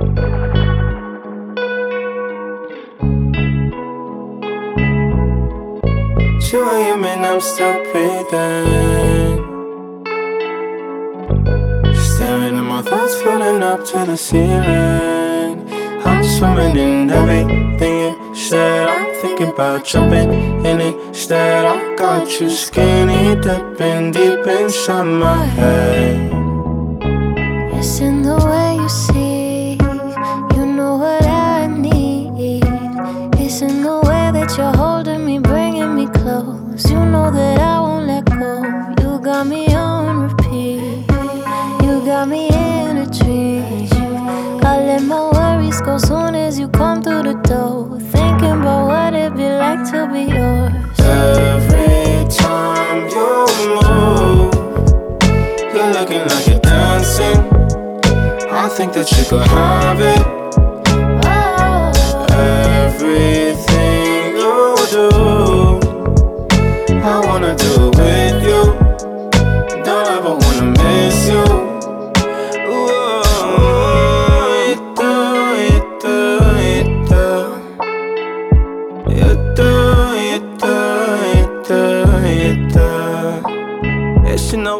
2 a.m. and I'm still breathing. Staring at my thoughts floating up to the ceiling. I'm swimming in everything said I'm thinking about jumping in instead. I got you skinny dipping deep inside my head. To be yours. Every time you move, you're looking like you're dancing. I think that you could have it. Oh, Everything you do, I wanna do it with you. Don't ever wanna miss you.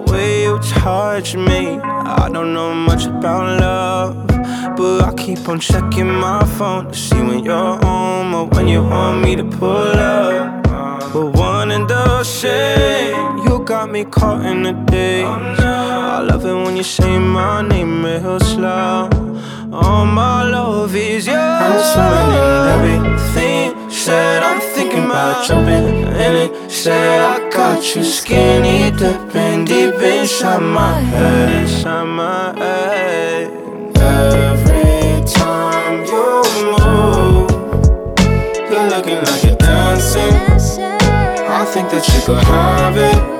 Way you touch me. I don't know much about love, but I keep on checking my phone to see when you're home or when you want me to pull up. But one and the same, you got me caught in the daze. I love it when you say my name real slow. All my love is yours. I'm swimming in everything said. I'm about jumping in it. Said I got you skinny dipping deep inside my head, inside my head. Every time you move, you're looking like you're dancing. I think that you could have it.